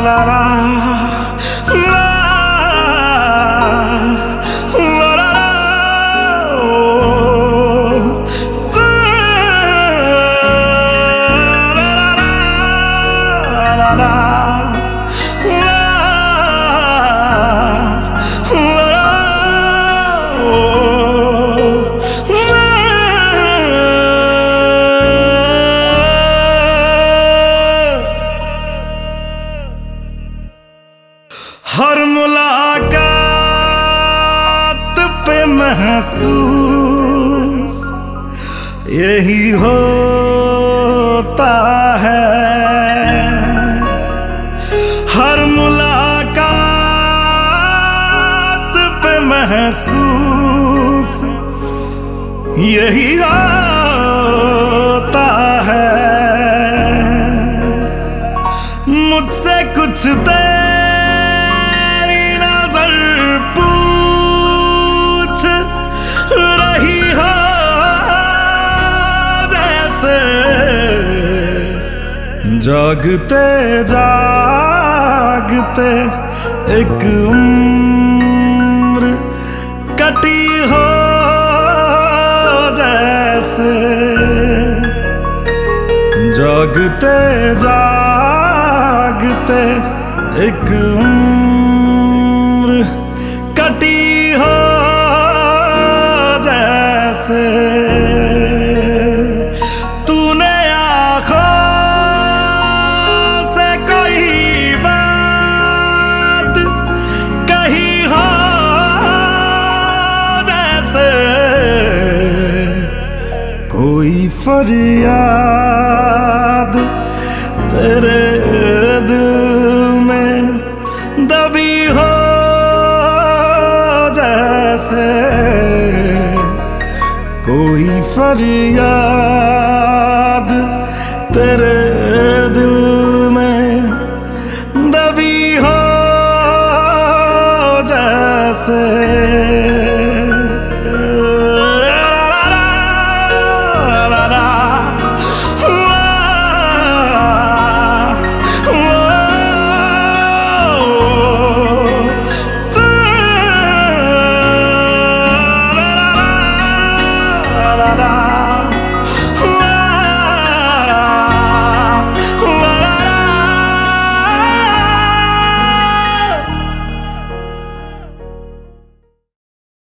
la la महसूस यही होता है। हर मुलाकात पे महसूस यही होता है। मुझसे कुछ तेरी जागते जागते एक उम्र कटी हो जैसे। जागते जागते एक उम्र फरियाद, तेरे दिल में दबी हो जैसे कोई फरियाद, तेरे दिल में दबी हो जैसे